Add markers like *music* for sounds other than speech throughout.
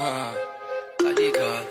Ah, tá ligado.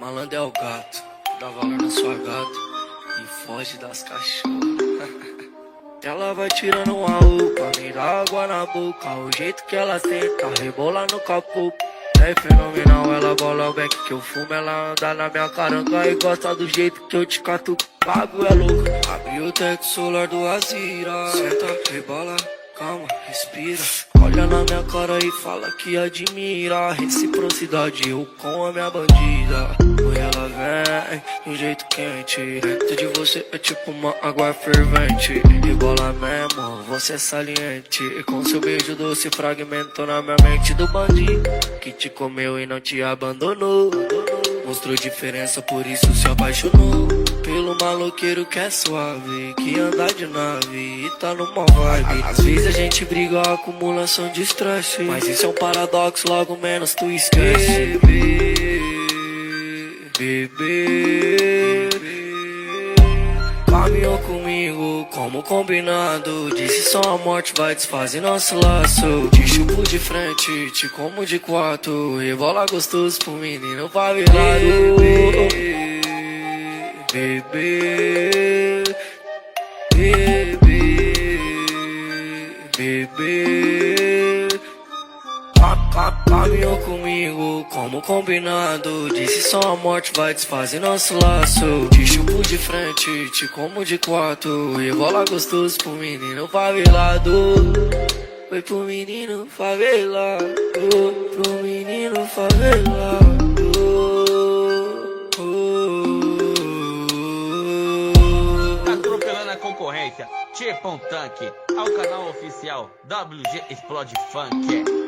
Malandro é o gato. Dá valor na sua gata. E foge das cachorras. *laughs* Ela vai tirando uma roupa, me dá água na boca. O jeito que ela senta, rebola no capô. É fenomenal, ela bola o back que eu fumo. Ela anda na minha caranga e gosta do jeito que eu te cato. Pago é louco. Abre o teto solar do Azira. Senta, rebola, calma, respira. Olha na minha cara e fala que admira a reciprocidade. Eu com a minha bandida. Oi, ela vem de um jeito quente. Dentro de você é tipo uma água fervente. Rebola mesmo, você é saliente. E com seu beijo doce fragmentou na minha mente do bandido. Que te comeu e não te abandonou. Mostrou diferença, por isso se apaixonou. Pelo maloqueiro que é suave, que anda de nave e tá numa vibe. Às vezes a gente briga, acumulação de estresse. Mas isso é um paradoxo, logo menos tu esquece. Bebê, bebê. Caminhou comigo como combinado. Disse só a morte vai desfazer nosso laço. Te chupo de frente, te como de quatro. Rebola gostoso pro menino favelado. Bebê, bebê. Ca- ca- Caminhou comigo como combinado. Disse só a morte vai desfazer nosso laço. Te chupo de frente, te como de quatro. Rebola gostoso pro menino favelado. Foi pro menino favelado. Pro menino favelado. Tá atropelando a concorrência. Um tanque. Ao canal oficial WG Explode Funk.